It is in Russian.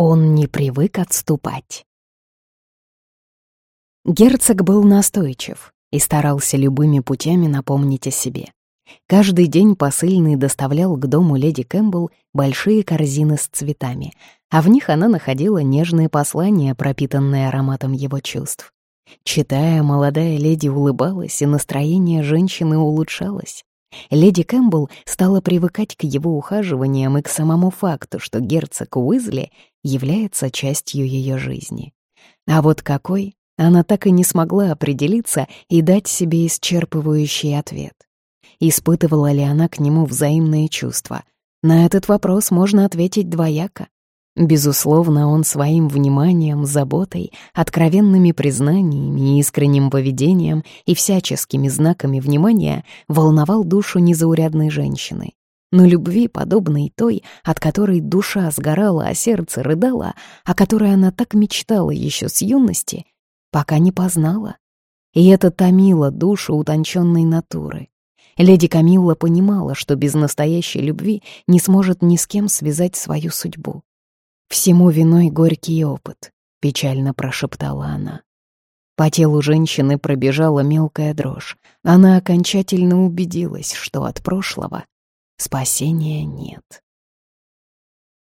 Он не привык отступать. Герцог был настойчив и старался любыми путями напомнить о себе. Каждый день посыльный доставлял к дому леди Кэмпбелл большие корзины с цветами, а в них она находила нежные послания, пропитанные ароматом его чувств. Читая, молодая леди улыбалась, и настроение женщины улучшалось. Леди Кэмпбелл стала привыкать к его ухаживаниям и к самому факту, что герцог Уизли является частью ее жизни. А вот какой, она так и не смогла определиться и дать себе исчерпывающий ответ. Испытывала ли она к нему взаимные чувства? На этот вопрос можно ответить двояко. Безусловно, он своим вниманием, заботой, откровенными признаниями, искренним поведением и всяческими знаками внимания волновал душу незаурядной женщины. Но любви, подобной той, от которой душа сгорала, а сердце рыдало, о которой она так мечтала еще с юности, пока не познала. И это томило душу утонченной натуры. Леди Камилла понимала, что без настоящей любви не сможет ни с кем связать свою судьбу. «Всему виной горький опыт», — печально прошептала она. По телу женщины пробежала мелкая дрожь. Она окончательно убедилась, что от прошлого спасения нет.